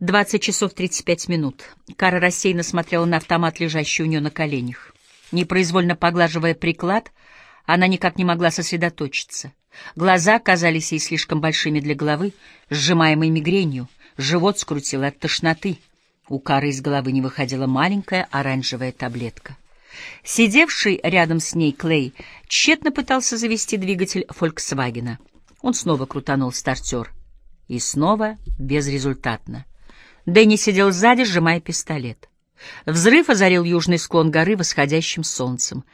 Двадцать часов тридцать пять минут. Кара рассеянно смотрела на автомат, лежащий у нее на коленях. Непроизвольно поглаживая приклад, она никак не могла сосредоточиться. Глаза казались ей слишком большими для головы, сжимаемой мигренью. Живот скрутило от тошноты. У Кары из головы не выходила маленькая оранжевая таблетка. Сидевший рядом с ней Клей тщетно пытался завести двигатель «Фольксвагена». Он снова крутанул стартер. И снова безрезультатно. Дэнни сидел сзади, сжимая пистолет. Взрыв озарил южный склон горы восходящим солнцем.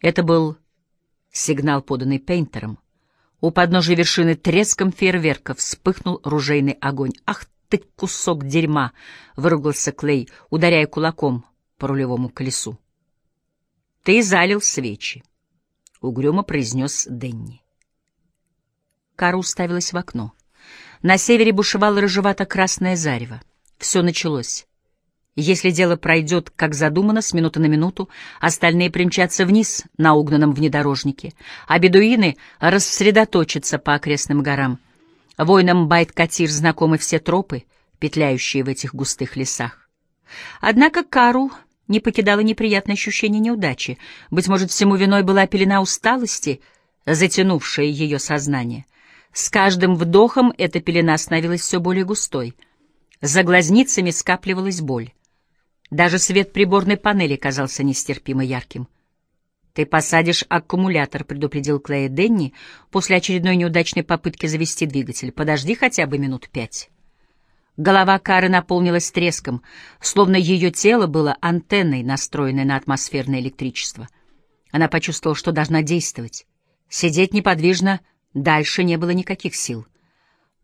Это был сигнал, поданный Пейнтером. У подножия вершины треском фейерверка вспыхнул ружейный огонь. «Ах ты, кусок дерьма!» — выругался Клей, ударяя кулаком по рулевому колесу. «Ты залил свечи», — угрюмо произнес Денни. Кара уставилась в окно. На севере бушевало рыжевато-красное зарево. Все началось. Если дело пройдет, как задумано, с минуты на минуту, остальные примчатся вниз на угнанном внедорожнике, а бедуины рассредоточатся по окрестным горам. Воинам Байт-Катир знакомы все тропы, петляющие в этих густых лесах. Однако Кару не покидало неприятное ощущение неудачи. Быть может, всему виной была пелена усталости, затянувшая ее сознание. С каждым вдохом эта пелена становилась все более густой. За глазницами скапливалась боль. Даже свет приборной панели казался нестерпимо ярким. «Ты посадишь аккумулятор», — предупредил Клея Денни после очередной неудачной попытки завести двигатель. «Подожди хотя бы минут пять». Голова Кары наполнилась треском, словно ее тело было антенной, настроенной на атмосферное электричество. Она почувствовала, что должна действовать. Сидеть неподвижно дальше не было никаких сил.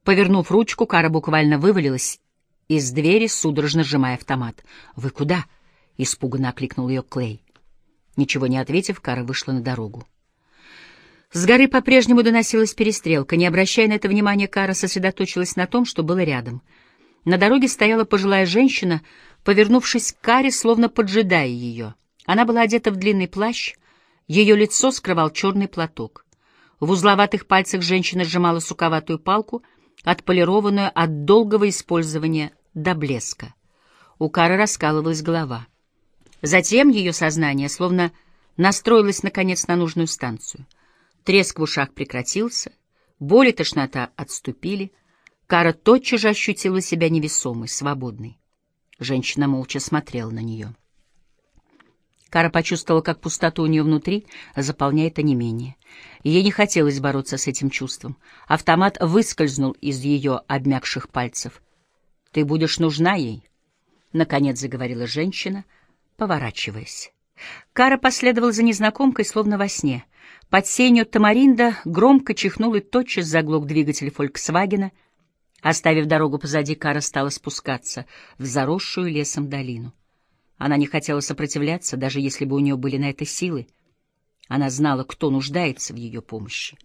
Повернув ручку, Кара буквально вывалилась из двери, судорожно сжимая автомат. «Вы куда?» — испуганно окликнул ее Клей. Ничего не ответив, Кара вышла на дорогу. С горы по-прежнему доносилась перестрелка. Не обращая на это внимания, Кара сосредоточилась на том, что было рядом. На дороге стояла пожилая женщина, повернувшись к Каре, словно поджидая ее. Она была одета в длинный плащ, ее лицо скрывал черный платок. В узловатых пальцах женщина сжимала суковатую палку — отполированную от долгого использования до блеска. У Кары раскалывалась голова. Затем ее сознание словно настроилось, наконец, на нужную станцию. Треск в ушах прекратился, боль и тошнота отступили. Кара тотчас же ощутила себя невесомой, свободной. Женщина молча смотрела на нее. Кара почувствовала, как пустоту у нее внутри заполняет онемение. Ей не хотелось бороться с этим чувством. Автомат выскользнул из ее обмякших пальцев. «Ты будешь нужна ей», — наконец заговорила женщина, поворачиваясь. Кара последовала за незнакомкой, словно во сне. Под сенью тамаринда громко чихнул и тотчас заглох двигатель «Фольксвагена». Оставив дорогу позади, Кара стала спускаться в заросшую лесом долину. Она не хотела сопротивляться, даже если бы у нее были на это силы. Она знала, кто нуждается в ее помощи.